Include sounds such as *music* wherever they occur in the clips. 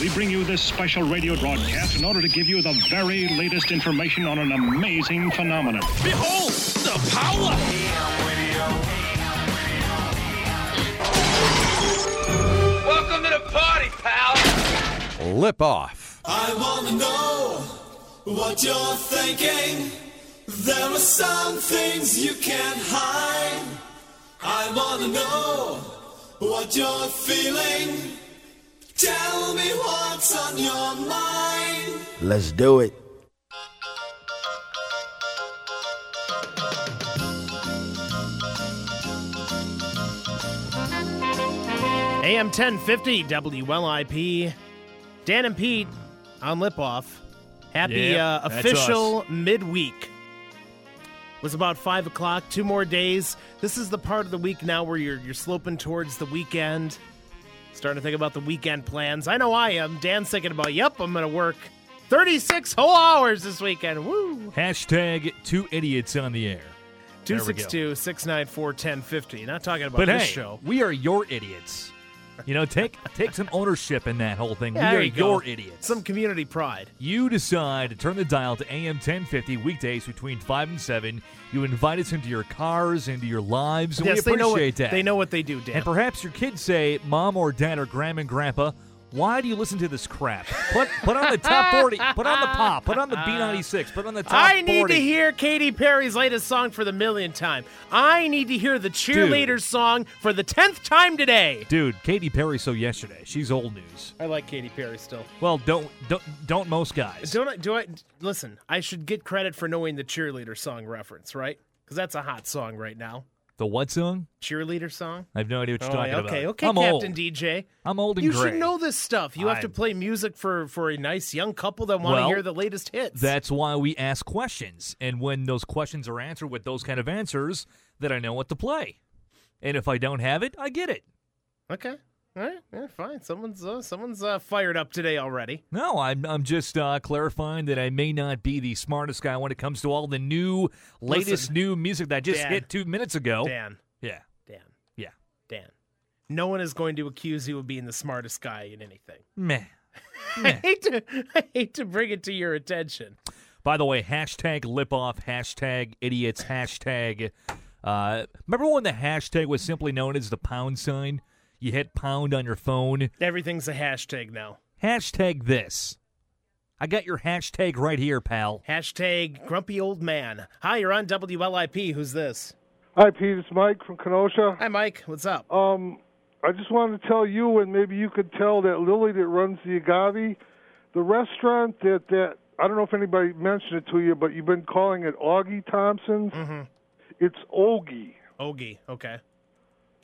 we bring you this special radio broadcast in order to give you the very latest information on an amazing phenomenon. Behold the power! Welcome to the party, pal! Lip off. I wanna know what you're thinking. There are some things you can't hide. I wanna know what you're feeling. Tell me what's on your mind. Let's do it. AM 1050 WLIP. Dan and Pete on Lip Off. Happy Yep, uh, official midweek. It was about five o'clock. Two more days. This is the part of the week now where you're you're sloping towards the weekend. Starting to think about the weekend plans. I know I am. Dan's thinking about. Yep, I'm gonna work 36 whole hours this weekend. Woo! Hashtag two idiots on the air. There 262 694 1050. Not talking about But this hey, show. we are your idiots. You know, take take some ownership in that whole thing. Yeah, we there are you go. your idiots. Some community pride. You decide to turn the dial to AM 1050 weekdays between 5 and 7. You invite us into your cars, into your lives, and yes, we they know what, appreciate that. They know what they do, Dan. And perhaps your kids say, Mom or Dad or Grandma and Grandpa, why do you listen to this crap? Put put on the top *laughs* 40, put on the pop, put on the B96, put on the top I need 40. to hear Katy Perry's latest song for the millionth time. I need to hear the cheerleader song for the tenth time today. Dude, Katy Perry so yesterday. She's old news. I like Katy Perry still. Well, don't don't don't most guys. Don't I, do I listen? I should get credit for knowing the cheerleader song reference, right? Because that's a hot song right now. The what song? Cheerleader song. I have no idea what you're Oh, talking okay, about. okay, I'm Captain old. DJ. I'm old and You gray. should know this stuff. You have to play music for for a nice young couple that want to Well, hear the latest hits. That's why we ask questions. And when those questions are answered with those kind of answers, then I know what to play. And if I don't have it, I get it. okay. All right, yeah, fine. Someone's uh, someone's uh, fired up today already. No, I'm I'm just uh, clarifying that I may not be the smartest guy when it comes to all the new, latest Listen, new music that just Dan. hit two minutes ago. Dan, Yeah, Dan, yeah. Dan. No one is going to accuse you of being the smartest guy in anything. Meh. *laughs* I hate to I hate to bring it to your attention. By the way, hashtag lip off, hashtag idiots, hashtag. Uh, remember when the hashtag was simply known as the pound sign? You hit pound on your phone. Everything's a hashtag now. Hashtag this. I got your hashtag right here, pal. Hashtag grumpy old man. Hi, you're on WLIP. Who's this? Hi, Pete. It's Mike from Kenosha. Hi, Mike. What's up? Um, I just wanted to tell you, and maybe you could tell that Lily that runs the Agave, the restaurant that that I don't know if anybody mentioned it to you, but you've been calling it Augie Thompson's. Mm-hmm. It's Ogie. Ogie. Okay.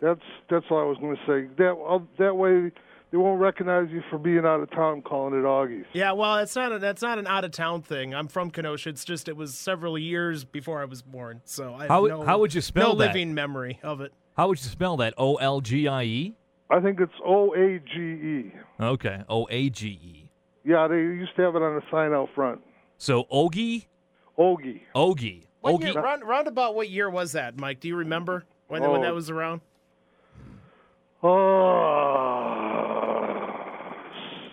That's that's all I was going to say. That uh, that way they won't recognize you for being out of town calling it Augie's. Yeah, well, it's not a, that's not an out of town thing. I'm from Kenosha. It's just it was several years before I was born, so I How would- no, how would you spell no that? living memory of it. How would you spell that? O L G I E? I think it's O A G E. Okay. O A G E. Yeah, they used to have it on the sign out front. So Ogie? Ogie. Ogie. What Ogie. year, round, round about what year was that, Mike? Do you remember when when Oh. that was around? Uh,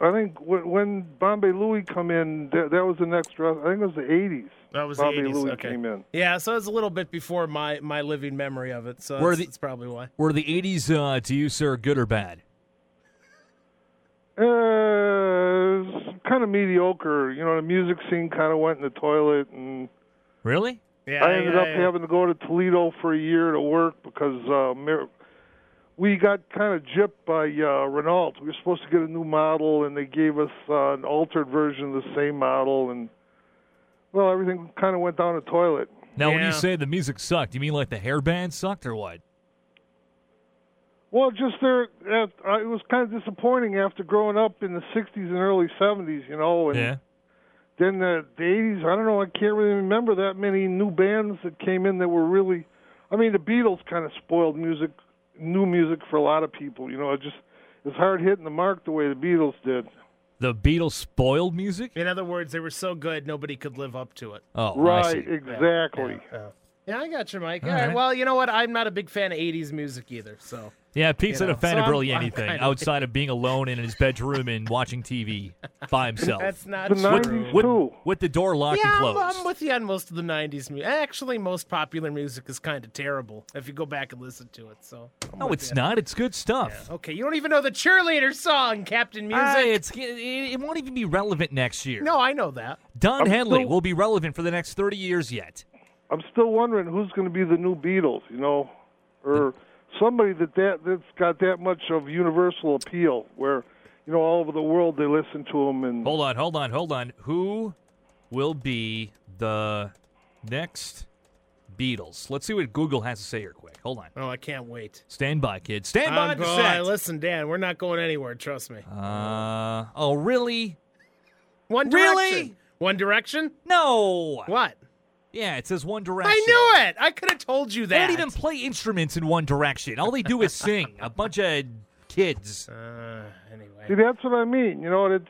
I think when, when Bombay Louie come in, that, that was the next. rest- I think it was the '80s. That was Bombay the 80s. Louie okay. came in. Yeah, so it's a little bit before my my living memory of it. So Were that's, the- that's probably why. Were the 80s uh, to you, sir, good or bad? Uh, kind of mediocre. You know, the music scene kind of went in the toilet, and Really? Yeah, I ended yeah, up yeah. having to go to Toledo for a year to work because uh, Mar- we got kind of gypped by uh, Renault. We were supposed to get a new model, and they gave us uh, an altered version of the same model, and well, everything kind of went down the toilet. Now, when you say the music sucked, you mean like the hair band sucked or what? Well, just there, uh, it was kind of disappointing after growing up in the '60s and early '70s, you know, and Yeah. then the, the '80s. I don't know. I can't really remember that many new bands that came in that were really. I mean, the Beatles kind of spoiled music, new music for a lot of people. You know, it just it's hard hitting the mark the way the Beatles did. The Beatles spoiled music? In other words, they were so good nobody could live up to it. Oh, I right, see. exactly. Yeah. Yeah, I got you, Mike. All All right. right. Well, you know what? I'm not a big fan of 80s music either. So Yeah, Pete's You not know, a fan so of I'm- really *laughs* I'm anything kinda- outside of being alone in his bedroom and watching TV by *laughs* himself that's not The true. 90s with, too. with the door locked Yeah, and I'm, closed. I'm with you on most of the '90s music. Actually, most popular music is kind of terrible if you go back and listen to it. So I'm no, with it's you. not. It's good stuff. Okay, you don't even know the cheerleader song, Captain Music. Ah, it's it, it won't even be relevant next year. no, I know that. Don I'm Henley still- will be relevant for the next 30 years yet. I'm still wondering who's going to be the new Beatles, you know, or somebody that, that that's got that much of universal appeal, where you know all over the world they listen to them and Hold on, hold on, hold on. Who will be the next Beatles? Let's see what Google has to say here quick. Hold on. Oh, I can't wait. Stand by, kids. Stand by Um, the boy, set. listen, Dan, we're not going anywhere. Trust me. Uh, oh, really? One really? One Direction? No. What? Yeah, it says One Direction. I knew it. I could have told you that. They that. don't even play instruments in One Direction. All they do is sing. A bunch of kids. Uh, anyway. see that's what I mean. You know, it's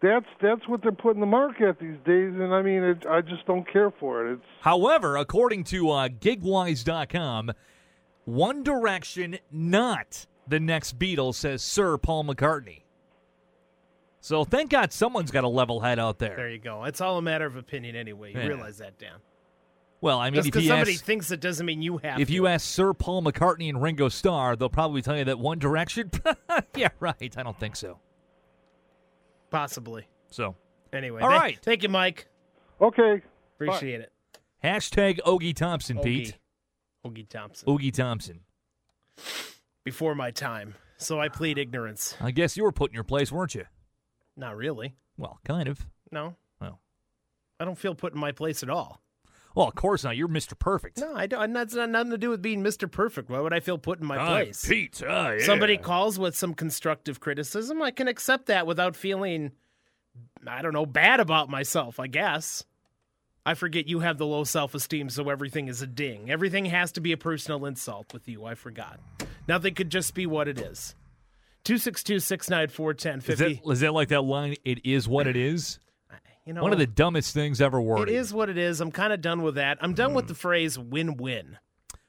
that's that's what they're putting the mark at these days, and I mean, it, I just don't care for it. It's However, according to uh, Gigwise.com, One Direction not the next Beatles, says Sir Paul McCartney. So thank God someone's got a level head out there. There you go. It's all a matter of opinion anyway. You Yeah. realize that, Dan. well, I mean, Just if because you, somebody ask, thinks it doesn't mean you have if to. you ask Sir Paul McCartney and Ringo Starr, they'll probably tell you that One Direction. *laughs* yeah, right. I don't think so. Possibly. So Anyway. All thank- right. Thank you, Mike. okay. Appreciate it. hashtag Ogie Thompson, Pete. Ogie. Ogie Thompson. Oogie Thompson. Before my time. So I plead ignorance. I guess you were put in your place, weren't you? Not really. Well, kind of. No. Well, I don't feel put in my place at all. well, of course not. You're Mr. Perfect. No, I don't. That's not nothing to do with being Mr. Perfect. Why would I feel put in my place? Pete. Ah, yeah. Somebody calls with some constructive criticism. I can accept that without feeling, I don't know, bad about myself, I guess. I forget you have the low self esteem, so everything is a ding. Everything has to be a personal insult with you. I forgot. Nothing could just be what it is. 262 694 Is that, 1050. is that like that line? It is what it is. You know, One of the dumbest things ever It worded. is what it is. I'm kind of done with that. I'm done Hmm. with the phrase win win.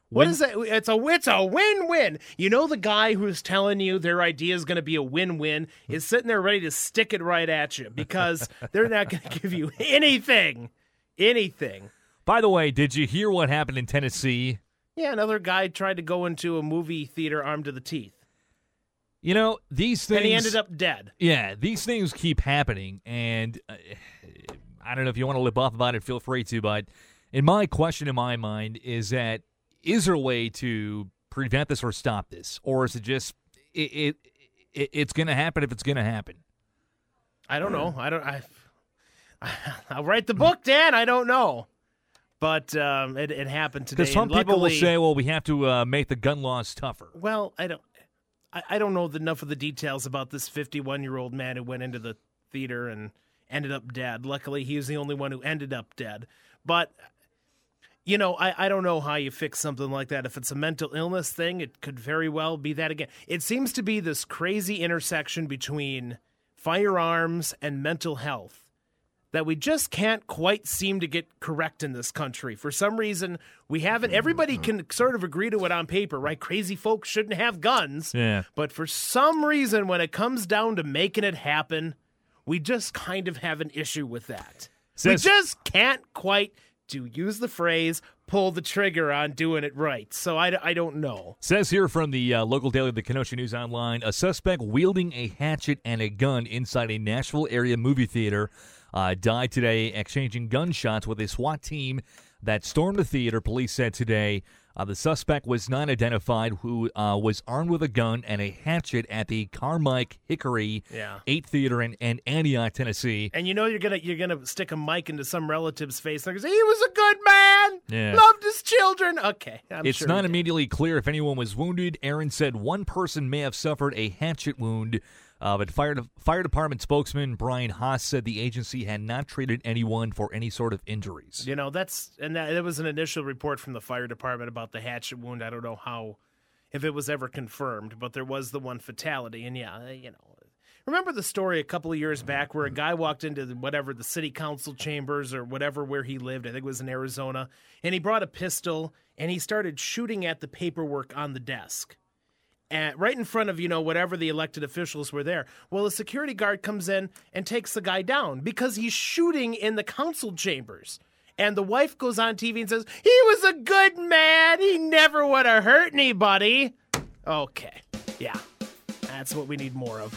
What is that? It's a it's a win win. You know the guy who's telling you their idea is going to be a win win is sitting there ready to stick it right at you because *laughs* they're not going to give you anything, anything. By the way, did you hear what happened in Tennessee? Yeah, another guy tried to go into a movie theater armed to the teeth, You know these things. and he ended up dead. Yeah, these things keep happening, and uh, I don't know if you want to lip off about it. Feel free to, but in my question in my mind is that is there a way to prevent this or stop this, or is it just it, it, it it's going to happen if it's going to happen? I don't know. I don't. I. *laughs* I'll write the book, Dan. I don't know, but um, it, it happened today. Because some and people will say, "Well, we have to uh, make the gun laws tougher." Well, I don't. I, I don't know enough of the details about this 51 year old man who went into the theater and ended up dead. Luckily, he was the only one who ended up dead. But you know, I, I don't know how you fix something like that. If it's a mental illness thing, it could very well be that again. It seems to be this crazy intersection between firearms and mental health that we just can't quite seem to get correct in this country. For some reason, we haven't. Everybody can sort of agree to it on paper, right? Crazy folks shouldn't have guns. Yeah. But for some reason, when it comes down to making it happen, we just kind of have an issue with that. Says- we just can't quite, to use the phrase, pull the trigger on doing it right. So I, I don't know. Says here from the uh, local daily, the Kenosha News Online, a suspect wielding a hatchet and a gun inside a Nashville area movie theater uh, died today, exchanging gunshots with a SWAT team that stormed the theater. Police said today uh, the suspect was not identified, who uh, was armed with a gun and a hatchet at the Carmike Hickory Yeah. 8 Theater in, in Antioch, Tennessee. And you know you're gonna you're gonna stick a mic into some relative's face. They're say he was a good man, Yeah. loved his children. Okay, I'm it's sure not immediately clear if anyone was wounded. Aaron said one person may have suffered a hatchet wound, uh, but fire, fire department spokesman Brian Haas said the agency had not treated anyone for any sort of injuries. You know that's and that there was an initial report from the fire department about the hatchet wound. I don't know how if it was ever confirmed, but there was the one fatality. And yeah, uh, you know, Remember the story a couple of years back where a guy walked into whatever the city council chambers or whatever where he lived, I think it was in Arizona, and he brought a pistol and he started shooting at the paperwork on the desk. Right in front of you know whatever the elected officials were there. Well, a security guard comes in and takes the guy down because he's shooting in the council chambers. And the wife goes on TV and says, He was a good man. He never would have hurt anybody. Okay. Yeah. That's what we need more of.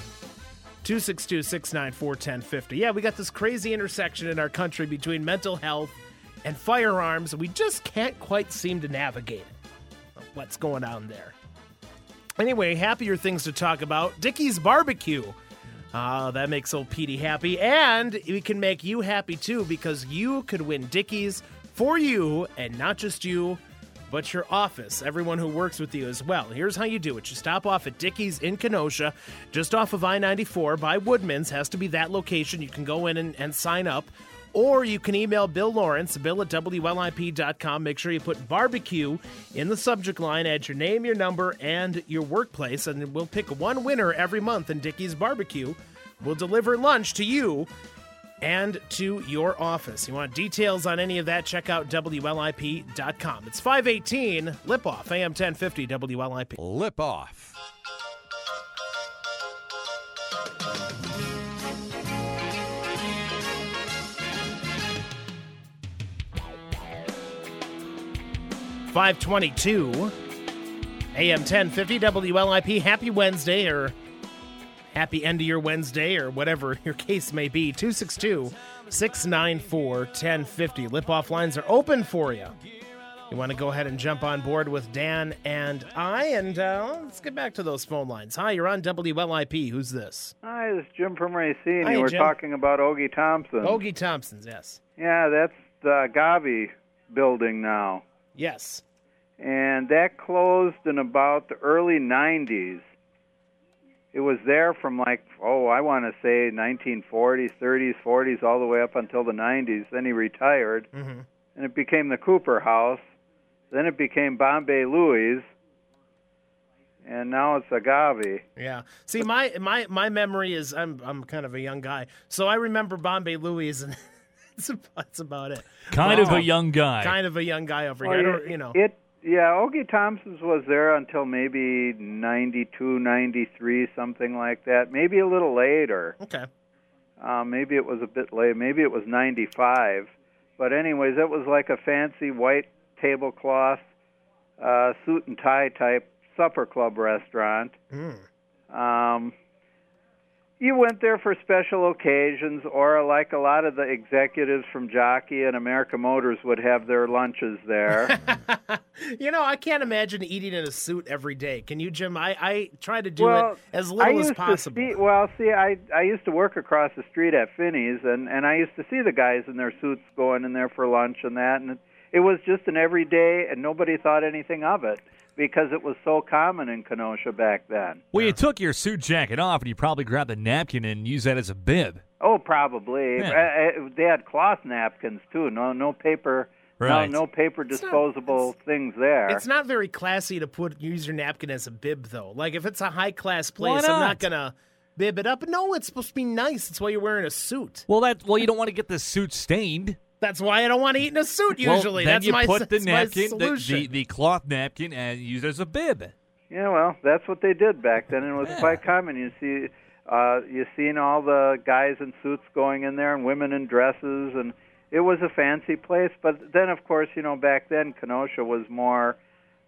262 694 1050. Yeah, we got this crazy intersection in our country between mental health and firearms. We just can't quite seem to navigate it. What's going on there? Anyway, happier things to talk about. Dickey's Barbecue. Ah, that makes old Petey happy. And we can make you happy too because you could win Dickey's for you and not just you, but your office, everyone who works with you as well. Here's how you do it you stop off at Dickey's in Kenosha, just off of I 94 by Woodman's, has to be that location. You can go in and, and sign up. Or you can email Bill Lawrence, bill at WLIP.com. Make sure you put barbecue in the subject line, add your name, your number, and your workplace, and we'll pick one winner every month in Dickey's Barbecue. We'll deliver lunch to you and to your office. You want details on any of that? Check out WLIP.com. It's 518 Lip Off, AM 1050 WLIP. Lip off. Five twenty-two, AM ten fifty WLIP. Happy Wednesday, or happy end of your Wednesday, or whatever *laughs* your case may be. 262 694 1050. Lip off lines are open for you. You want to go ahead and jump on board with Dan and I, and uh, let's get back to those phone lines. Hi, you're on WLIP. Who's this? Hi, this is Jim from Racine. Hi, you were Jim. talking about Ogie Thompson. Ogie Thompson's, yes. Yeah, that's the Gavi building now. Yes. And that closed in about the early 90s. It was there from like, oh, I want to say 1940s, 30s, 40s, all the way up until the 90s. Then he retired, Mm-hmm. and it became the Cooper House. Then it became Bombay Louis, and now it's Agave. Yeah. See, my my my memory is I'm I'm kind of a young guy, so I remember Bombay Louis, and *laughs* that's about, that's about it. Kind of a young guy. Kind of a young guy over Well, here. I you know. It yeah, Ogie Thompson's was there until maybe 92, 93, something like that. Maybe a little later. okay. Uh, maybe it was a bit late. Maybe it was 95. But anyways, it was like a fancy white tablecloth uh, suit and tie type supper club restaurant. Hmm. Um, you went there for special occasions, or like a lot of the executives from Jockey and America Motors would have their lunches there. *laughs* You know, I can't imagine eating in a suit every day. Can you, Jim? I, I try to do well, it as little as possible. See, well, see, I I used to work across the street at Finney's, and and I used to see the guys in their suits going in there for lunch and that, and it, it was just an everyday, and nobody thought anything of it because it was so common in Kenosha back then. Well, you took your suit jacket off and you probably grabbed a napkin and used that as a bib. Oh, probably. Yeah. Uh, uh, they had cloth napkins too. No, no paper. Right. No, no paper not- disposable things there. It's not very classy to put use your napkin as a bib, though. Like if it's a high class place, I'm not? not gonna bib it up. No, it's supposed to be nice. That's why you're wearing a suit. Well, that well, you don't want to get the suit stained. That's why I don't want to eat in a suit usually. well, then that's you my put the napkin, the, the, the cloth napkin, and use it as a bib. Yeah, well, that's what they did back then. It was quite common. You see, uh, you seen all the guys in suits going in there, and women in dresses, and it was a fancy place. But then, of course, you know, back then Kenosha was more,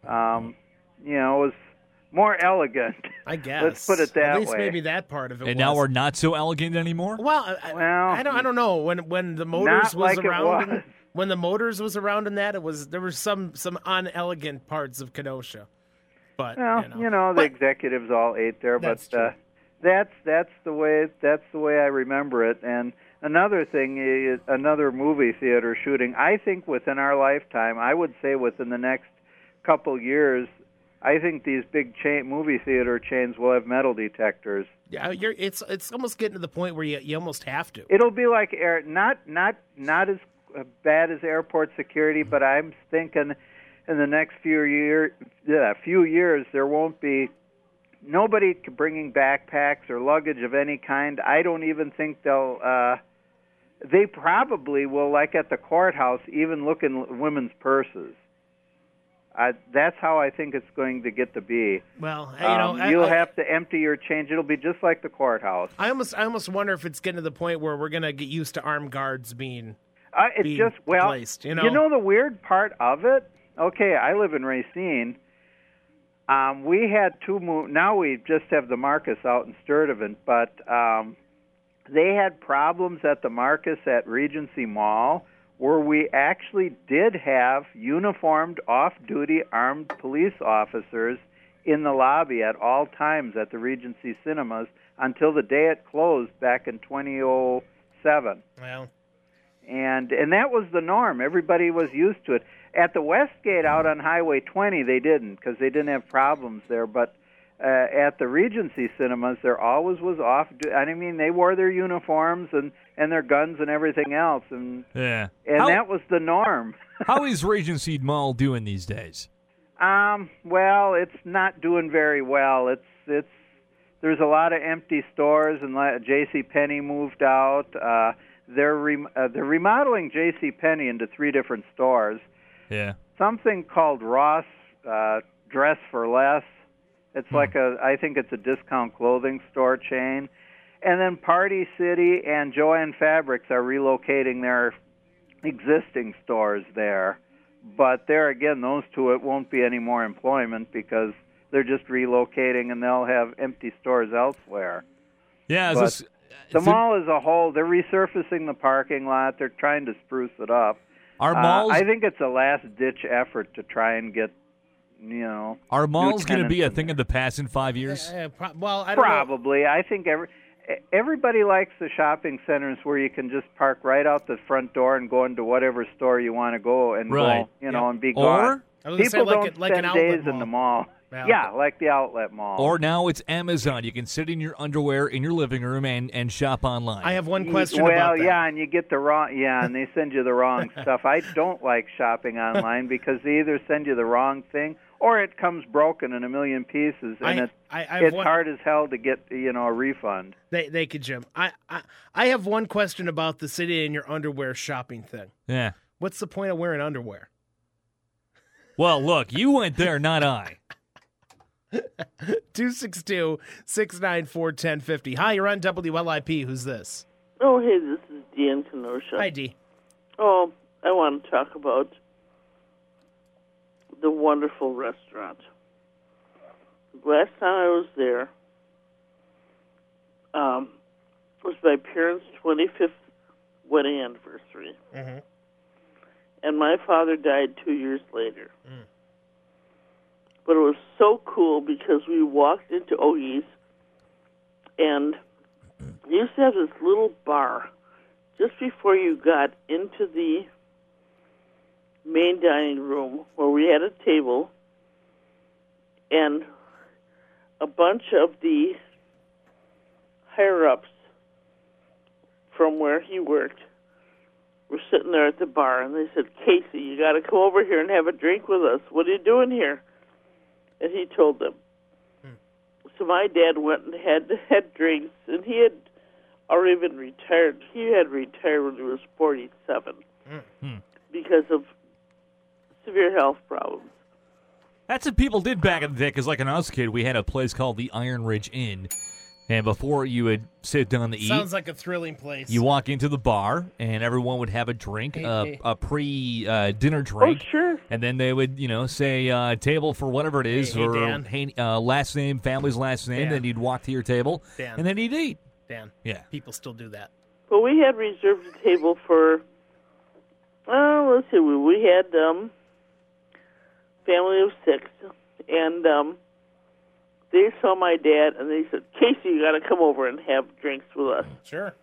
um, you know, it was more elegant. I guess. Let's put it that way. At least way. maybe that part of it. And now we're not so elegant anymore. Well, I, Well, I don't. I don't know when when the motors Not was like it around. was. when the motors was around in that, it was there were some some unelegant parts of Kenosha. But Well, you know, the But- executives all ate there, That's but uh, true. that's that's the way that's the way I remember it. And another thing is another movie theater shooting. I think within our lifetime, I would say within the next couple years, I think these big chain movie theater chains will have metal detectors. yeah, you're, it's it's almost getting to the point where you you almost have to. It'll be like air, not not not as uh, bad as airport security, but I'm thinking in the next few year, yeah, few years there won't be nobody bringing backpacks or luggage of any kind. I don't even think they'll. Uh, they probably will, like at the courthouse, even look in women's purses. I, that's how I think it's going to get to be. Well, you know, Um, I- you'll I- have to empty your change. It'll be just like the courthouse. I almost, I almost wonder if it's getting to the point where we're gonna get used to armed guards being. Uh, it's being just well, placed, you know? the weird part of it. Okay, I live in Racine. Um, we had two. Mo- now we just have the Marcus out in Sturtevant, but um, they had problems at the Marcus at Regency Mall where we actually did have uniformed off-duty armed police officers in the lobby at all times at the Regency Cinemas until the day it closed back in 2007 Well, and and that was the norm. Everybody was used to it. At the Westgate out on Highway 20, they didn't because they didn't have problems there. But uh, at the Regency cinemas, there always was off. I mean, they wore their uniforms and and their guns and everything else, and Yeah. and how, that was the norm. *laughs* how is Regency Mall doing these days? Um, well, it's not doing very well. It's it's there's a lot of empty stores, and J.C. Penney moved out. Uh, they're rem- uh, they're remodeling J.C. Penney into three different stores. Yeah. something called Ross uh, Dress for Less. It's like a, I think it's a discount clothing store chain. And then Party City and Jo-Ann Fabrics are relocating their existing stores there. But there again, those two, it won't be any more employment because they're just relocating and they'll have empty stores elsewhere. Yeah. This, The mall as a whole, they're resurfacing the parking lot. They're trying to spruce it up. are Uh, I think it's a last ditch effort to try and get, you know. are malls going to tenants be a in thing of the past in five years? eh, pro- well, I don't know. Probably. I think every everybody likes the shopping centers where you can just park right out the front door and go into whatever store you want to go and Right. go, you know, Yep. and be gone. I was gonna say People like don't a- like an spend outlet days in the mall. Yeah. Yeah, like the outlet mall. Or now it's Amazon. You can sit in your underwear in your living room and, and shop online. I have one question well, about that. yeah, and you get the wrong. Yeah, and they send you the wrong *laughs* stuff. I don't like shopping online because they either send you the wrong thing or it comes broken in a million pieces, and I- it's I- I it's one- hard as hell to get you know a refund. They, thank you, Jim. I, I, I have one question about the city and your underwear shopping thing. yeah. What's the point of wearing underwear? Well, look, you went there, not I. *laughs* 262 694 1050. Hi, you're on WLIP. Who's this? Oh, hey, this is Deanne Kenosha. Hi, D. Oh, I want to talk about the wonderful restaurant. Last time I was there um, was my parents' 25th wedding anniversary. Mm-hmm. And my father died two years later. But it was so cool because we walked into Ogie's and they used to have this little bar just before you got into the main dining room where we had a table and a bunch of the higher ups from where he worked were sitting there at the bar and they said, Casey, you got to come over here and have a drink with us. What are you doing here? And he told them. Hmm. So my dad went and had had drinks, and he had already been retired. He had retired when he was 47 hmm. Hmm. because of severe health problems. That's what people did back in the day. Because, like when I was a kid, we had a place called the Iron Ridge Inn, and before you would sit down to eat, Sounds like a thrilling place. you walk into the bar, and everyone would have a drink, Hey, uh, hey. a pre-dinner drink, Oh, sure. and then they would, you know, say uh, table for whatever it is, Hey, hey, or Dan. hey, uh, last name, family's last name. Dan. Then you'd walk to your table, Dan. and then you'd eat. Dan, Yeah. people still do that. But we had reserved a table for, uh, let's see, we, we had um, family of six, and um, they saw my dad, and they said, Casey, you got to come over and have drinks with us. Sure.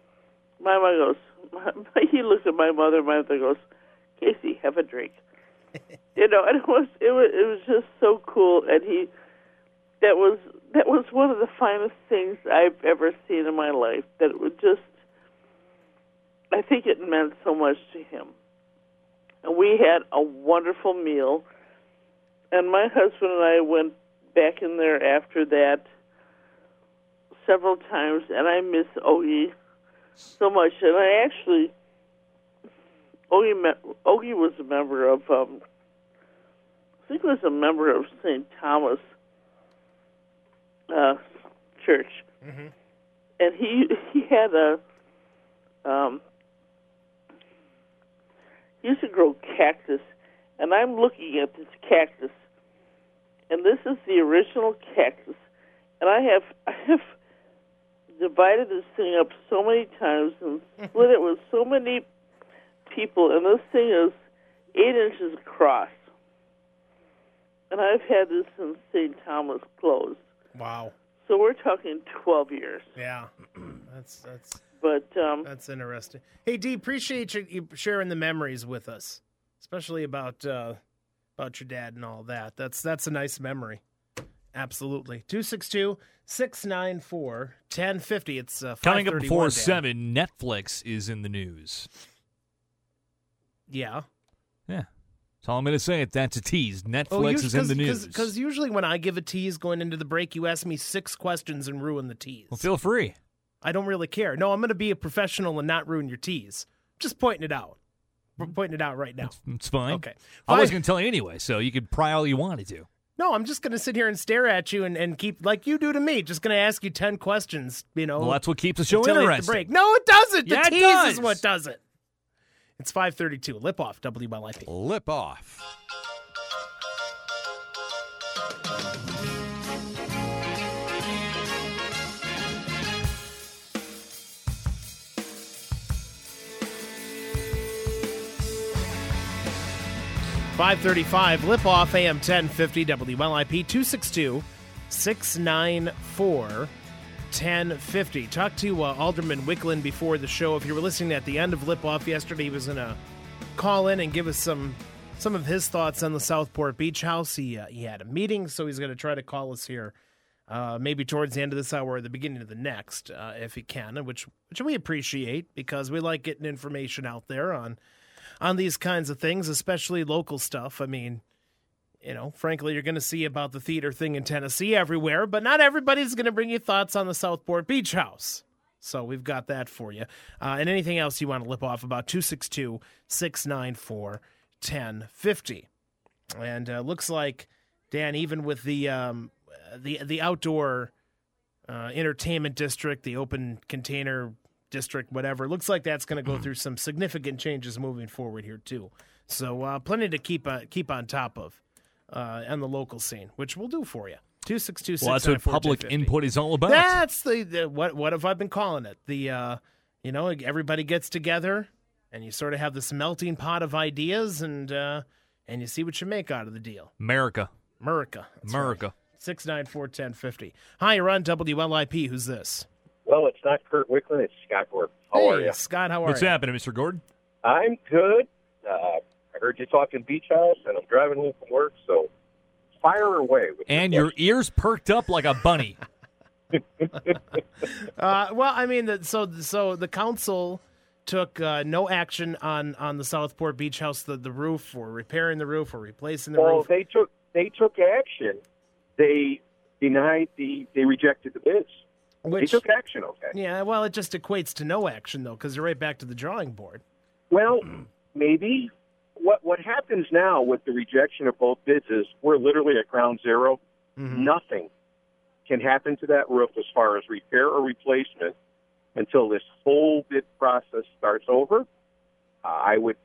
My mother goes, *laughs* he looks at my mother, my mother goes, Casey, have a drink. *laughs* you know, and it was, it was, it was just so cool, and he, that was, that was one of the finest things I've ever seen in my life. That it would just, I think it meant so much to him. And we had a wonderful meal. And my husband and I went back in there after that several times, and I miss Ogie so much. And I actually, Ogie, me- Ogie was a member of, um, I think, was a member of St. Thomas uh, Church, and he he had a um, he used to grow cactus, and I'm looking at this cactus, and this is the original cactus, and I have *laughs* I have divided this thing up so many times and split it with so many people, and this thing is eight inches across, and I've had this since St. Thomas closed, Wow. so we're talking twelve years. Yeah. *clears throat* That's that's But um, that's interesting. Hey D, appreciate you, you sharing the memories with us, especially about uh, about your dad and all that. That's that's a nice memory. Absolutely. 262 694 1050. It's uh, Coming up 531, before Dan. 7, Netflix is in the news. Yeah. Yeah. That's all I'm going to say. It, that's a tease. Netflix Oh, is in the news. Because usually when I give a tease going into the break, you ask me six questions and ruin the tease. well, feel free. I don't really care. No, I'm going to be a professional and not ruin your tease. Just pointing it out. Pointing it out right now. It's fine. Okay. I was going to tell you anyway, so you could pry all you wanted to. No, I'm just going to sit here and stare at you and, and keep, like you do to me, just going to ask you 10 questions, you know. Well, that's what keeps the show until I the interesting. break. No, it doesn't. The Yeah, it tease does. is what does it. It's 532. Lip off, WLIP. Lip off. Five thirty-five. Lip off. AM ten fifty. WLIP two six two six nine four ten fifty. Talk to uh, Alderman Wicklund before the show. If you were listening at the end of Lip Off yesterday, he was gonna call in and give us some some of his thoughts on the Southport Beach House. He uh, he had a meeting, so he's gonna try to call us here. Uh, maybe towards the end of this hour or the beginning of the next, uh, if he can, which which we appreciate because we like getting information out there on on these kinds of things, especially local stuff. I mean, you know, frankly, you're going to see about the theater thing in Tennessee everywhere, but not everybody's going to bring you thoughts on the Southport Beach House. So we've got that for you. Uh, and anything else you want to lip off about 262 694 1050. And uh, looks like, Dan, even with the, um, the, the outdoor uh, entertainment district, the open container district, whatever. Looks like that's going to go through some significant changes moving forward here too. So uh, plenty to keep uh, keep on top of uh, on the local scene, which we'll do for you. Two six two six. Well, that's what public input is all about. That's the, the what what have I been calling it? The uh, you know everybody gets together and you sort of have this melting pot of ideas and uh, and you see what you make out of the deal. America. America. America. Six nine four ten fifty. Hi, you're on WLIP. Who's this? Well, it's not Kurt Wicklund. It's Scott Gordon. How hey, are you? Scott? How are What's you? happening, Mr. Gordon? I'm good. Uh, I heard you talking beach house, and I'm driving home from work, so fire away. With And your your ears perked up like a bunny. *laughs* *laughs* Uh, well, I mean, the, so so the council took uh, no action on on the Southport Beach House, the the roof, or repairing the roof, or replacing the well, roof. they took they took action. They denied the. They rejected the bids. Which, they took action. Okay. yeah, well, it just equates to no action though, because you're right back to the drawing board. Well, maybe. What what happens now with the rejection of both bids is we're literally at ground 0 Mm-hmm. Nothing can happen to that roof as far as repair or replacement until this whole bid process starts over. Uh, I would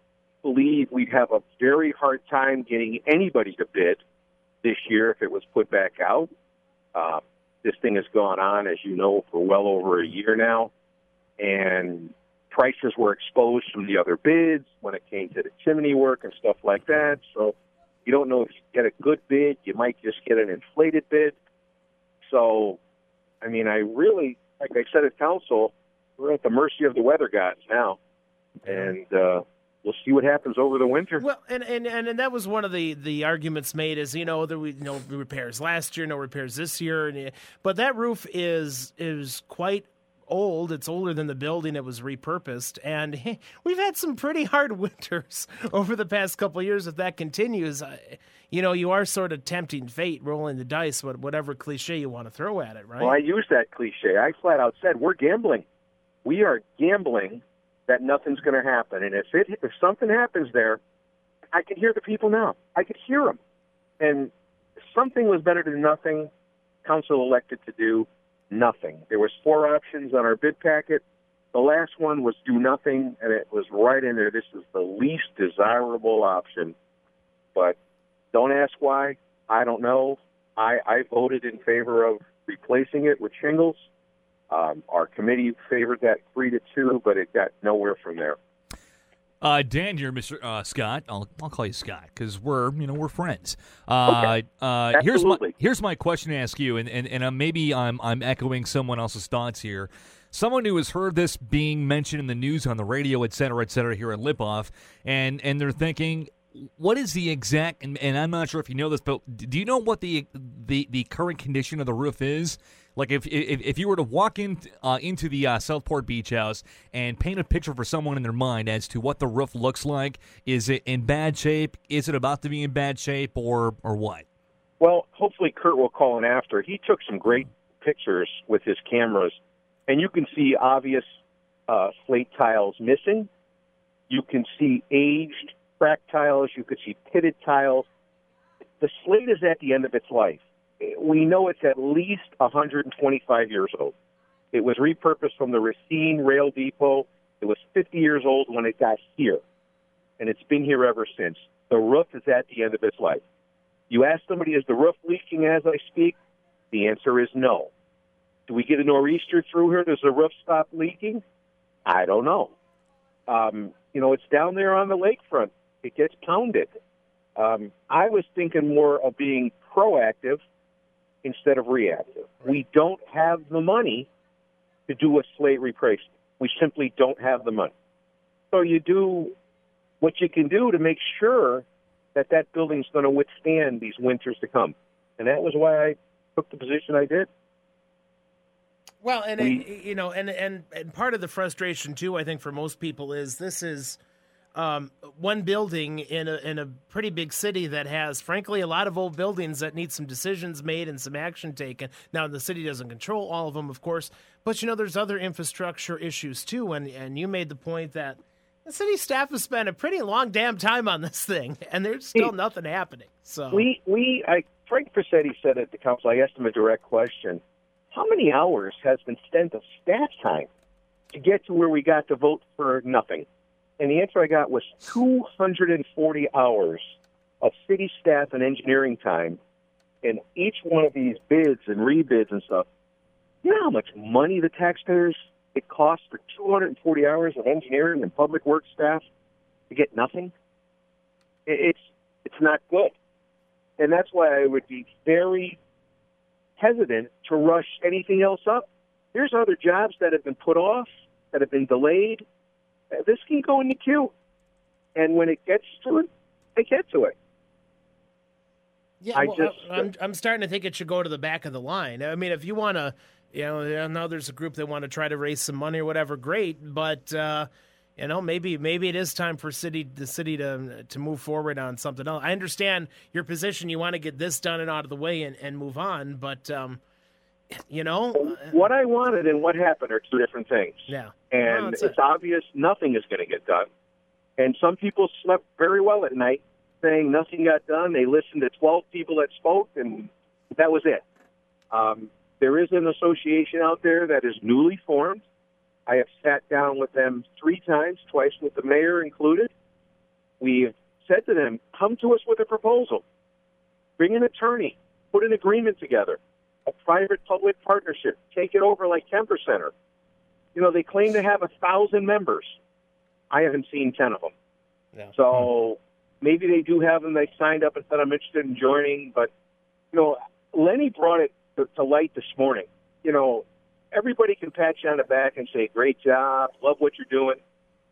believe we'd have a very hard time getting anybody to bid this year if it was put back out. Uh, this thing has gone on, as you know, for well over a year now, and prices were exposed from the other bids when it came to the chimney work and stuff like that. So you don't know if you get a good bid, you might just get an inflated bid. So, I mean, I really, like I said at council, we're at the mercy of the weather gods now, and uh, we'll see what happens over the winter. Well, and, and, and, and that was one of the, the arguments made is, you know, there were no repairs last year, no repairs this year. And, but that roof is is quite old. It's older than the building. It was repurposed, and *laughs* we've had some pretty hard *laughs* winters over the past couple of years. If that continues, uh, you know, you are sort of tempting fate, rolling the dice, whatever cliche you want to throw at it, right? Well, I use that cliche. I flat out said we're gambling. We are gambling that nothing's going to happen, and if it if something happens there, I can hear the people now. I could hear them, and something was better than nothing. Council elected to do nothing. There was four options on our bid packet. The last one was do nothing, and it was right in there. This is the least desirable option. But don't ask why. I don't know. I, I voted in favor of replacing it with shingles. Um, our committee favored that three to two, but it got nowhere from there. Uh, Dan, you're Mr. Uh, Scott. I'll, I'll call you Scott because we're you know we're friends. Uh, okay. uh, here's my here's my question to ask you, and and, and uh, maybe I'm I'm echoing someone else's thoughts here. Someone who has heard this being mentioned in the news on the radio, et cetera, et cetera, here at Lip Off, and and they're thinking, what is the exact? And, and I'm not sure if you know this, but do you know what the the the current condition of the roof is? Like if if, if you were to walk in uh, into the uh, Southport Beach House and paint a picture for someone in their mind as to what the roof looks like, is it in bad shape? Is it about to be in bad shape, or or what? Well, hopefully Kurt will call in after. He took some great pictures with his cameras, and you can see obvious uh, slate tiles missing. You can see aged cracked tiles. You could see pitted tiles. The slate is at the end of its life we know it's at least 125 years old. It was repurposed from the Racine Rail Depot. It was 50 years old when it got here, and it's been here ever since. The roof is at the end of its life. You ask somebody, is the roof leaking as I speak? The answer is no. Do we get a nor'easter through here? Does the roof stop leaking? I don't know. Um, you know, it's down there on the lakefront. It gets pounded. Um, I was thinking more of being proactive instead of reactive. We don't have the money to do a slate replacement. We simply don't have the money. So you do what you can do to make sure that that building's going to withstand these winters to come. And that was why I took the position I did. Well, and we, it, you know, and and and part of the frustration too, I think, for most people is this is um, one building in a, in a pretty big city that has, frankly, a lot of old buildings that need some decisions made and some action taken. Now, the city doesn't control all of them, of course, but you know, there's other infrastructure issues too. And, and you made the point that the city staff has spent a pretty long damn time on this thing, *laughs* and there's still nothing happening. So we, we, I, Frank Pacetti said at the council, I asked him a direct question. How many hours has been spent of staff time to get to where we got to vote for nothing? And the answer I got was 240 hours of city staff and engineering time in each one of these bids and rebids and stuff. You know how much money the taxpayers it costs for 240 hours of engineering and public works staff to get nothing? It's it's not good, and that's why I would be very hesitant to rush anything else up. There's other jobs that have been put off, that have been delayed, this can go in the queue. And when it gets to it, they get to it. Yeah, I well, just, I'm, I'm starting to think it should go to the back of the line. I mean, if you want to, you know, now there's a group that want to try to raise some money or whatever, great. But uh, you know, maybe maybe it is time for city the city to to move forward on something else. I understand your position; you want to get this done and out of the way and, and move on. But um, you know, what I wanted and what happened are two different things. Yeah, and it's, it's obvious nothing is going to get done. And some people slept very well at night, saying nothing got done. They listened to 12 people that spoke, and that was it. Um, there is an association out there that is newly formed. I have sat down with them three times, twice with the mayor included. We've said to them, come to us with a proposal. Bring an attorney. Put an agreement together a private public partnership. Take it over like Kemper Center. You know, they claim to have a thousand members. I haven't seen ten of them. Yeah. So maybe they do have them. They signed up and said I'm interested in joining. But you know, Lenny brought it to, to light this morning. You know, everybody can pat you on the back and say great job, love what you're doing.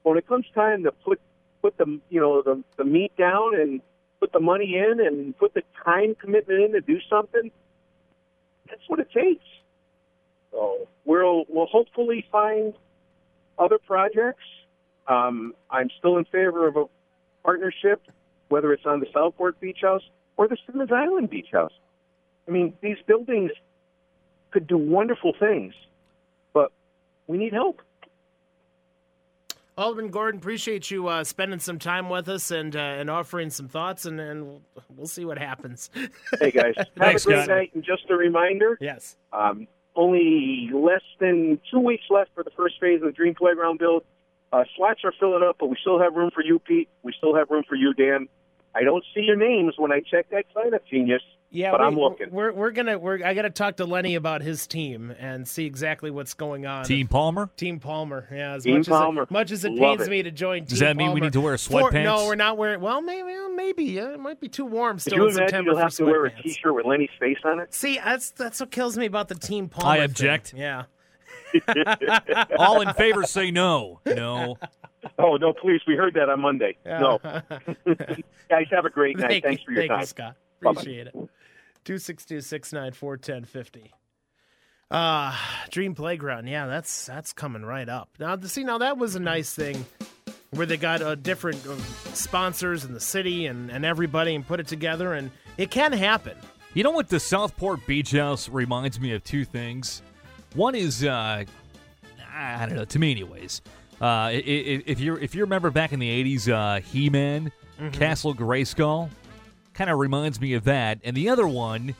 But when it comes time to put put the you know the the meat down and put the money in and put the time commitment in to do something, that's what it takes. So we'll we'll hopefully find other projects. Um, I'm still in favor of a partnership, whether it's on the Southport Beach House or the Simmons Island Beach House. I mean, these buildings could do wonderful things, but we need help. Alderman Gordon, appreciate you uh, spending some time with us and uh, and offering some thoughts, and, and we'll, we'll see what happens. Hey guys, *laughs* have Thanks, a great night. And just a reminder, yes, um, only less than two weeks left for the first phase of the Dream Playground build. Uh, slots are filling up, but we still have room for you, Pete. We still have room for you, Dan. I don't see your names when I check that sign up, genius. Yeah, but we, I'm looking. We're we're gonna we're I got to talk to Lenny about his team and see exactly what's going on. Team Palmer? Team Palmer, yeah. As Team much Palmer. as it, much as it Love pains it. me to join. Team. Does Team that mean we need to wear For- sweatpants? no, we're not wearing. Well, maybe, maybe. Yeah, it might be too warm Could still you in imagine September you'll have for to wear a sweatpants. T-shirt with Lenny's face on it? See, that's that's what kills me about the Team Palmer. I thing. object. Yeah. *laughs* All in favor say no. No. *laughs* Oh no, please! We heard that on Monday. No, *laughs* guys, have a great night. Thank Thanks you, for your thank time. you, Scott. Bye-bye. Appreciate it. 262-694-1050. Uh, Dream Playground. Yeah, that's that's coming right up. Now, see, now that was a nice thing where they got uh, different uh, sponsors in the city and, and everybody and put it together, and it can happen. You know what the Southport Beach House reminds me of two things. One is, uh, I don't know, to me, anyways. Uh, if you if you remember back in the '80s, uh, He-Man, Castle Grayskull, kind of reminds me of that. And the other one,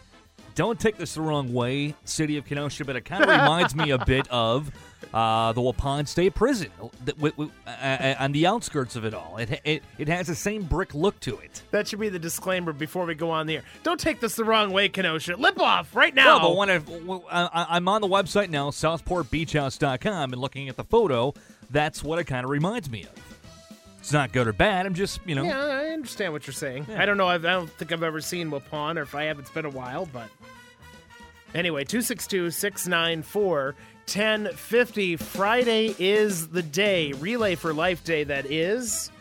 don't take this the wrong way, City of Kenosha, but it kind of *laughs* reminds me a bit of uh, the Waupun State Prison, th- wi- wi- uh, uh, on the outskirts of it all. It, it it has the same brick look to it. That should be the disclaimer before we go on the air. Don't take this the wrong way, Kenosha. Lip off right now. No, but when I, w- I, I'm on the website now, southportbeachhouse.com, and looking at the photo, that's what it kind of reminds me of. It's not good or bad. I'm just, you know, Yeah, I understand what you're saying. I don't know. I've, I don't think I've ever seen Waupun, or if I have, it's been a while. But anyway, 262 694 1050. Friday is the day. Relay for Life Day, that is.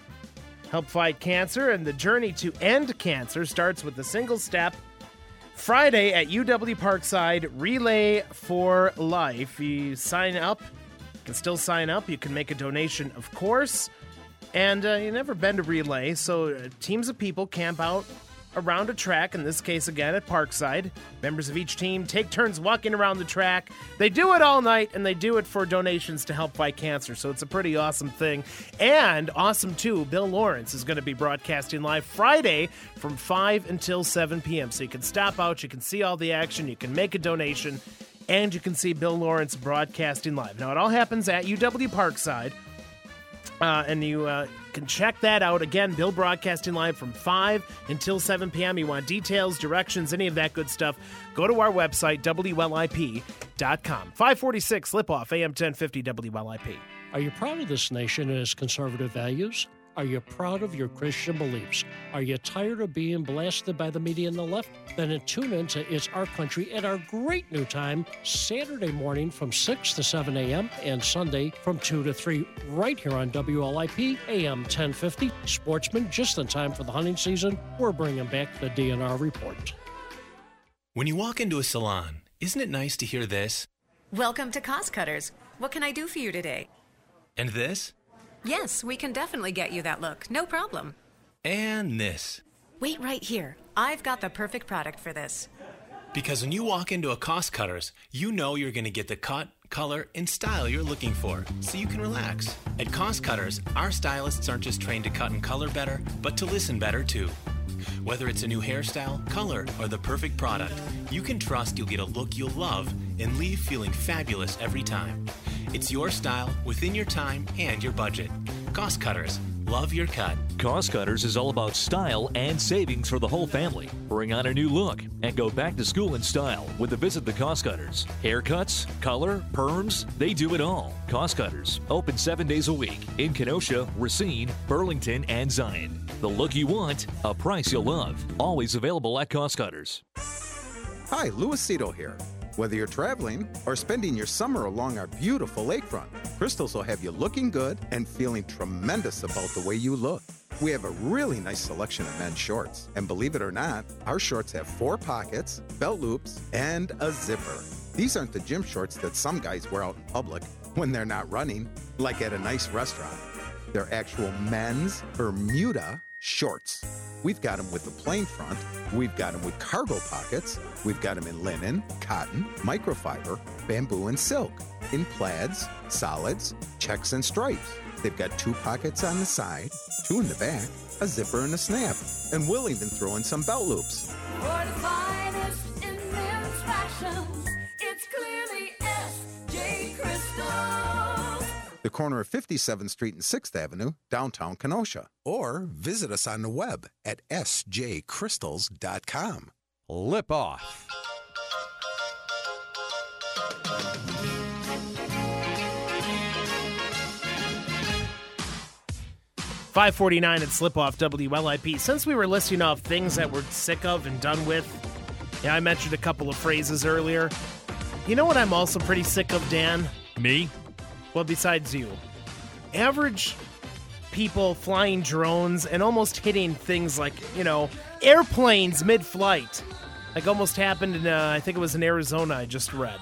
Help fight cancer, and the journey to end cancer starts with a single step. Friday at UW Parkside, Relay for Life. You sign up, you can still sign up. You can make a donation, of course. And uh, you never been to relay, so uh, teams of people camp out around a track, in this case again at Parkside. Members of each team take turns walking around the track. They do it all night, and they do it for donations to help fight cancer, so it's a pretty awesome thing. And awesome too, Bill Lawrence is going to be broadcasting live Friday from 5 until 7 p.m. So you can stop out, you can see all the action, you can make a donation, and you can see Bill Lawrence broadcasting live. Now, it all happens at UW Parkside. Uh, and you uh, can check that out again. Bill broadcasting live from 5 until 7 p.m. You want details, directions, any of that good stuff, go to our website, WLIP.com. 546 Slip Off, AM 1050 WLIP. Are you proud of this nation and its conservative values? Are you proud of your Christian beliefs? Are you tired of being blasted by the media and the left? Then tune in to It's Our Country at our great new time, Saturday morning from 6 to 7 a.m. and Sunday from 2 to 3, right here on WLIP AM 1050. Sportsman, just in time for the hunting season, we're bringing back the DNR report. When you walk into a salon, isn't it nice to hear this Welcome to Cost Cutters. What can I do for you today? and this Yes, we can definitely get you that look. No problem. and this? Wait right here. I've got the perfect product for this. Because when you walk into a cost cutters, you know you're going to get the cut, color, and style you're looking for, so you can relax. At Cost Cutters, our stylists aren't just trained to cut and color better, but to listen better too. Whether it's a new hairstyle, color, or the perfect product, you can trust you'll get a look you'll love and leave feeling fabulous every time. It's your style within your time and your budget. Cost Cutters, love your cut. Cost Cutters is all about style and savings for the whole family. Bring on a new look and go back to school in style with a visit to Cost Cutters. Haircuts, color, perms, they do it all. Cost Cutters, open seven days a week in Kenosha, Racine, Burlington, and Zion. The look you want, a price you'll love. Always available at Cost Cutters. Hi, Louis Cito here. Whether you're traveling or spending your summer along our beautiful lakefront, Crystals will have you looking good and feeling tremendous about the way you look. We have a really nice selection of men's shorts, and believe it or not, our shorts have four pockets, belt loops, and a zipper. These aren't the gym shorts that some guys wear out in public when they're not running, like at a nice restaurant. They're actual men's Bermuda shorts. We've got them with the plain front, we've got them with cargo pockets, we've got them in linen, cotton, microfiber, bamboo, and silk, in plaids, solids, checks, and stripes. They've got two pockets on the side, two in the back, a zipper, and a snap. And we'll even throw in some belt loops. It's clearly S.J. Crystal. The corner of 57th Street and 6th Avenue, downtown Kenosha. Or visit us on the web at sjcrystals.com. Lip off. Five forty nine at Slip Off WLIP. Since we were listing off things that we're sick of and done with, yeah, I mentioned a couple of phrases earlier. You know what I'm also pretty sick of, Dan? Me? Well, besides you. Average people flying drones and almost hitting things like, you know, airplanes mid flight. Like almost happened in, uh, I think it was in Arizona, I just read.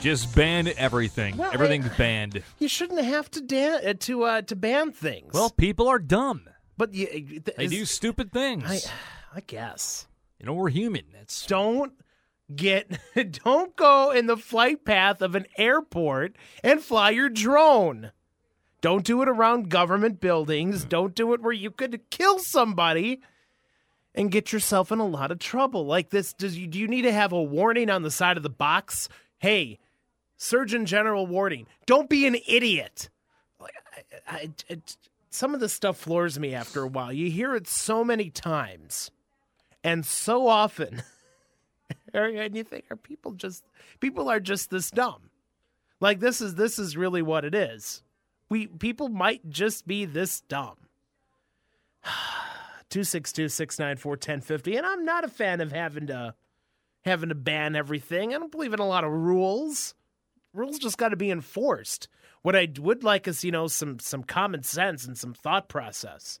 Just ban everything. Well, Everything's I- banned. You shouldn't have to dan- uh, to uh, to ban things. Well, people are dumb. but you, They do stupid things. I, I guess. you know, we're human. That's Don't get *laughs* don't go in the flight path of an airport and fly your drone. Don't do it around government buildings. Mm-hmm. Don't do it where you could kill somebody and get yourself in a lot of trouble. Like this, does you do you need to have a warning on the side of the box? Hey, Surgeon General warning: Don't be an idiot. Like, I, I, it, some of this stuff floors me after a while. You hear it so many times and so often, *laughs* and you think, are people just people are just this dumb? Like this is this is really what it is. We people might just be this dumb. *sighs* 262-694-1050 and I'm not a fan of having to having to ban everything. I don't believe in a lot of rules. Rules just got to be enforced. What I would like is, you know, some some common sense and some thought process.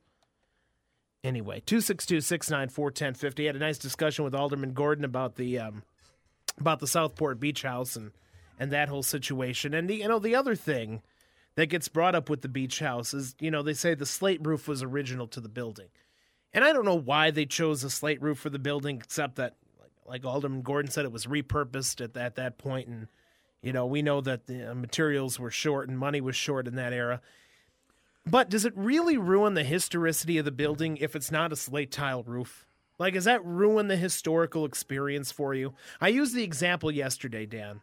Anyway, 262-694-1050 had a nice discussion with Alderman Gordon about the um, about the Southport Beach House and and that whole situation. And the, you know, the other thing that gets brought up with the beach house is, you know, they say the slate roof was original to the building. And I don't know why they chose a slate roof for the building, except that, like, like Alderman Gordon said, it was repurposed at, at that point, and you know we know that the uh, materials were short and money was short in that era. But does it really ruin the historicity of the building if it's not a slate tile roof? Like, does that ruin the historical experience for you? I used the example yesterday, Dan.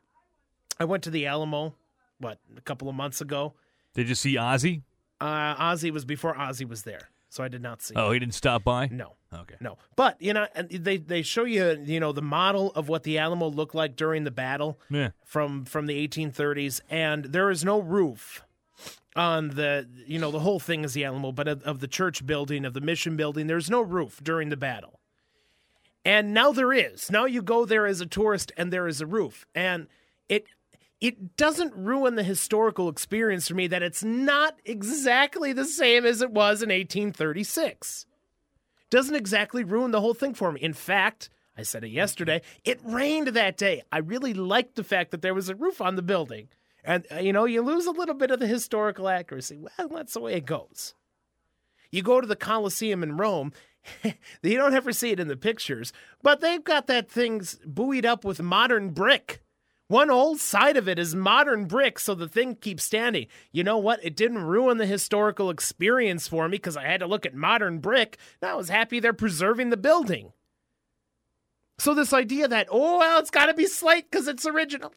I went to the Alamo, what, a couple of months ago. Did you see Ozzy? Uh, Ozzy was before Ozzy was there, so I did not see. Oh, he didn't stop by. No. Okay. No, but you know, and they they show you you know the model of what the Alamo looked like during the battle Yeah. from from the 1830s, and there is no roof on the you know the whole thing is the Alamo, but of, of the church building of the mission building, there's no roof during the battle, and now there is. Now you go there as a tourist, and there is a roof, and it it doesn't ruin the historical experience for me that it's not exactly the same as it was in 1836 doesn't exactly ruin the whole thing for me. In fact, I said it yesterday, it rained that day. I really liked the fact that there was a roof on the building. And, uh, you know, you lose a little bit of the historical accuracy. Well, that's the way it goes. You go to the Colosseum in Rome, *laughs* you don't ever see it in the pictures, but they've got that thing's buoyed up with modern brick. One old side of it is modern brick, so the thing keeps standing. You know what? It didn't ruin the historical experience for me because I had to look at modern brick. And I was happy they're preserving the building. So this idea that oh well, it's got to be slate because it's original.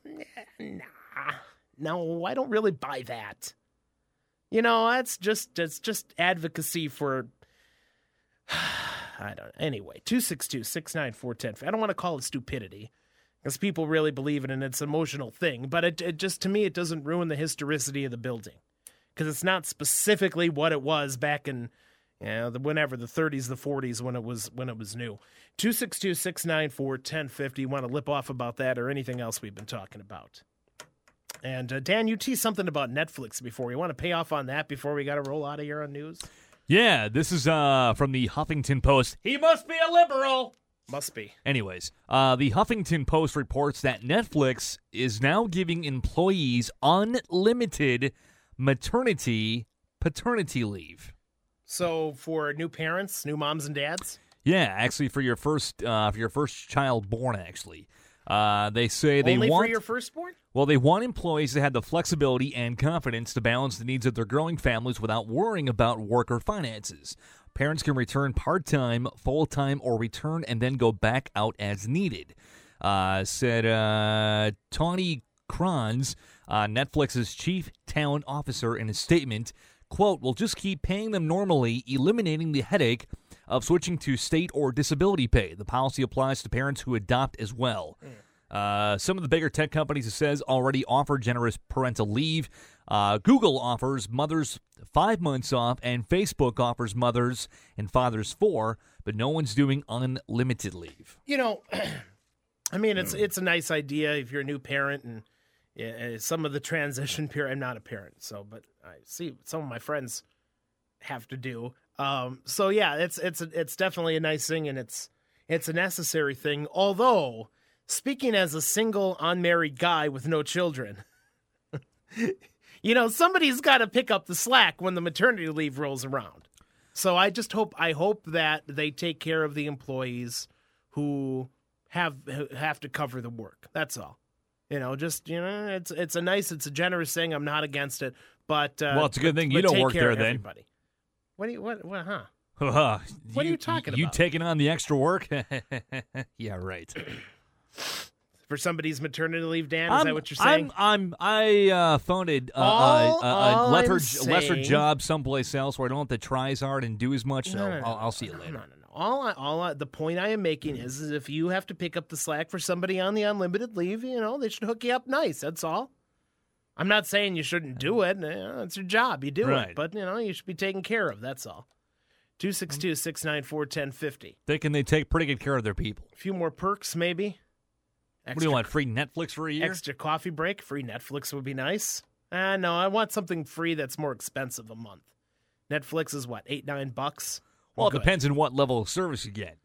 Nah, no, I don't really buy that. You know, that's just that's just advocacy for. *sighs* I don't. Anyway, two six two six nine four ten. I don't want to call it stupidity because people really believe it and it's an emotional thing. But it, it just to me it doesn't ruin the historicity of the building because it's not specifically what it was back in you know, the, whenever the 30s, the 40s when it was when it was new. 262-694-1050. Want to lip off about that or anything else we've been talking about? And uh, Dan, you teased something about Netflix before. You want to pay off on that before we got to roll out of here on news? Yeah, this is uh from the Huffington Post. He must be a liberal. Must be. Anyways, uh, the Huffington Post reports that Netflix is now giving employees unlimited maternity paternity leave. So for new parents, new moms and dads, Yeah, actually, for your first uh, for your first child born, actually, uh, they say they only want for your firstborn. well, they want employees to have the flexibility and confidence to balance the needs of their growing families without worrying about work or finances. Parents can return part time, full time, or return and then go back out as needed. Uh, said uh, Tawni Cranz, uh, Netflix's chief talent officer, in a statement. Quote, we'll just keep paying them normally, eliminating the headache of switching to state or disability pay. The policy applies to parents who adopt as well. Uh, some of the bigger tech companies, it says, already offer generous parental leave. Uh, Google offers mothers five months off, and Facebook offers mothers and fathers four, but no one's doing unlimited leave. You know, *clears throat* I mean, it's it's a nice idea if you're a new parent and uh, some of the transition *laughs* period. I'm not a parent, so but I see some of my friends have to do. Um, so yeah, it's it's it's definitely a nice thing, and it's it's a necessary thing. Although, speaking as a single unmarried guy with no children, *laughs* you know, somebody's got to pick up the slack when the maternity leave rolls around. So I just hope I hope that they take care of the employees who have have to cover the work. That's all. You know, just you know, it's it's a nice, it's a generous thing. I'm not against it, but uh, Well, it's a good but- thing you but don't work there then. Everybody. What do you what what huh? *laughs* What What are you talking you about? You taking on the extra work? *laughs* yeah, right. *clears throat* For somebody's maternity leave, Dan, is I'm, that what you're saying? I'm, I'm, I uh, found a, uh, All- a, a lesser, lesser job someplace else where I don't have to try as hard and do as much. So No, no, no, I'll, I'll see you later. No, no, no. All I, all I, the point I am making is, is if you have to pick up the slack for somebody on the unlimited leave, you know, they should hook you up nice. That's all. I'm not saying you shouldn't do it. It's your job. You do Right. it. But, you know, you should be taken care of. That's all. 262 694 1050. Thinking they take pretty good care of their people. A few more perks, maybe. what do you want? Free Netflix for a year? Extra coffee break. Free Netflix would be nice. Uh, no, I want something free that's more expensive a month. Netflix is what, eight, nine bucks? well, it depends on what level of service you get.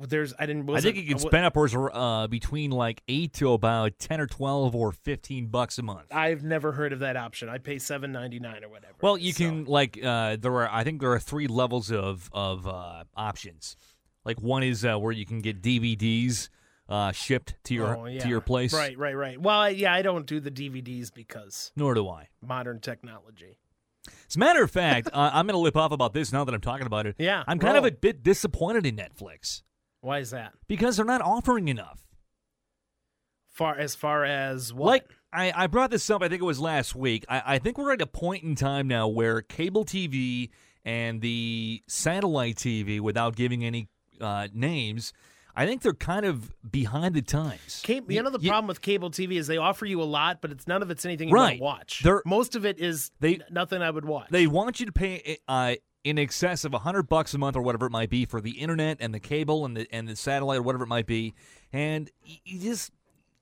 There's, I didn't. I think you can spend upwards uh, between like eight to about ten or twelve or fifteen bucks a month. I've never heard of that option. I pay seven ninety nine or whatever. Well, you can like uh, there are I think there are three levels of of uh, options. Like one is uh, where you can get DVDs uh, shipped to your Oh, yeah. to your place. Right, right, right. Well, I, yeah, I don't do the DVDs because Nor do I. modern technology. As a matter of fact, *laughs* uh, I'm going to lip off about this now that I'm talking about it. Yeah, I'm kind of a bit disappointed in Netflix Why is that? because they're not offering enough. Far as far as what? Like I, I brought this up, I think it was last week. I, I think we're at a point in time now where cable TV and the satellite TV, without giving any uh, names, I think they're kind of behind the times. Cable, you know the You- problem with cable TV is they offer you a lot, but it's none of it's anything you Right. want to watch. They're- Most of it is They- nothing I would watch. They want you to pay uh, in excess of hundred bucks a month or whatever it might be for the internet and the cable and the and the satellite or whatever it might be, and you just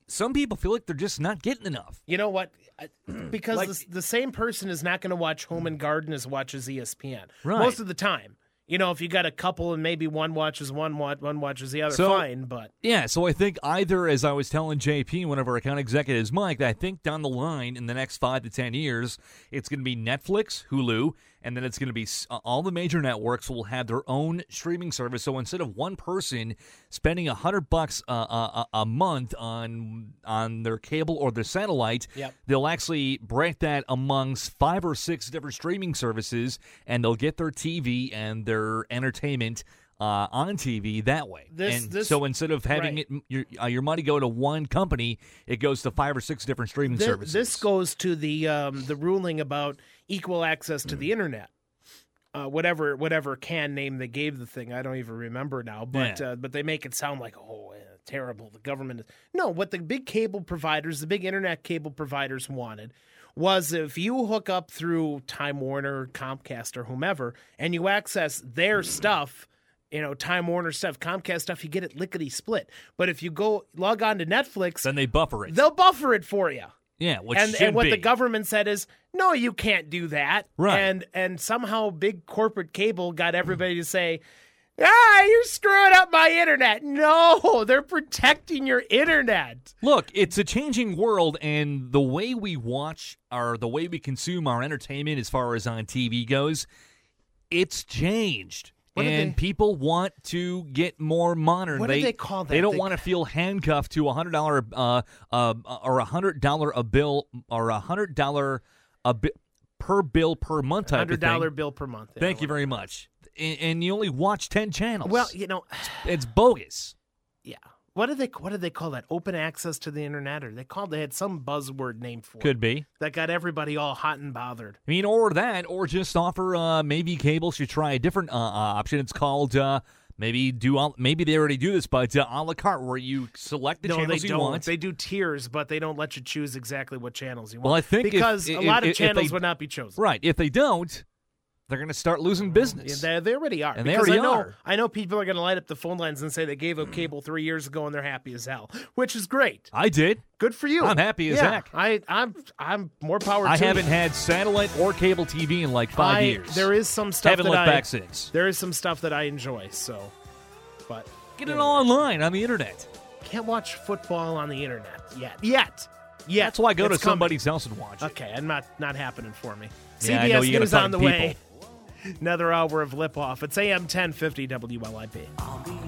some people feel like they're just not getting enough. You know what? *clears throat* Because Like- the, the same person is not going to watch Home and Garden as watches ESPN. Right. Most of the time. You know, if you got a couple and maybe one watches one, wa- one watches the other, So- fine. But Yeah, so I think either, as I was telling JP, one of our account executives, Mike, I think down the line in the next five to ten years, it's going to be Netflix, Hulu, and then it's going to be uh, all the major networks will have their own streaming service. So instead of one person spending a hundred bucks uh, a, a month on on their cable or their satellite, Yep. they'll actually break that amongst five or six different streaming services, and they'll get their TV and their entertainment. Uh, on TV that way, This- and this- so instead of having right. it your uh, your money go to one company, it goes to five or six different streaming Thi- services. This goes to the um, the ruling about equal access to the internet. Uh, whatever whatever can name they gave the thing, I don't even remember now. But Yeah. uh, but they make it sound like oh eh, terrible. The government is no. What the big cable providers, the big internet cable providers wanted was if you hook up through Time Warner, Comcast, or whomever, and you access their stuff. You know, Time Warner stuff, Comcast stuff, you get it lickety split. But if you go log on to Netflix, then they buffer it. they'll buffer it for you yeah, which and, and what be. the government said is no you can't do that Right. and and somehow big corporate cable got everybody to say Ah, you're screwing up my internet. No, *laughs* they're protecting your internet. Look, it's a changing world, and the way we watch or the way we consume our entertainment, as far as on TV goes, it's changed. What and they- people want to get more modern. What do they call that? They don't They- want to feel handcuffed to a hundred dollar uh, uh, or a hundred dollar a bill or a hundred dollar a bi- per bill per month type Hundred dollar bill per month. Yeah, Thank you very much. And, and you only watch ten channels. Well, you know, it's bogus. *sighs* yeah. What do they what do they call that? Open access to the internet, or they called they had some buzzword name for it Could be. that got everybody all hot and bothered. I mean, or that, or just offer uh, maybe cable should try a different uh, uh, option. It's called uh, maybe do maybe they already do this, but uh, a la carte where you select the no, they channels you don't. want. They do tiers, but they don't let you choose exactly what channels you want. Well, I think because if- a lot if- of if channels they- would not be chosen. right. If they don't, they're going to start losing business. Yeah, they, they already are. And they because already I know, are. I know people are going to light up the phone lines and say they gave up cable three years ago and they're happy as hell, which is great. I did. Good for you. I'm happy as yeah, heck. I, I'm, I'm more power. I to haven't you. had satellite or cable TV in like five I- years. There is some stuff Haven't that looked I, back since. There is some stuff that I enjoy. So, but Get it all online on the internet. can't watch football on the internet yet. Yet. Yet. That's why I go to It's coming. somebody's house and watch it. Okay, and not not happening for me. Yeah, I CBS know you News on the people. way. Another hour of lip off. It's AM 1050 WLIP.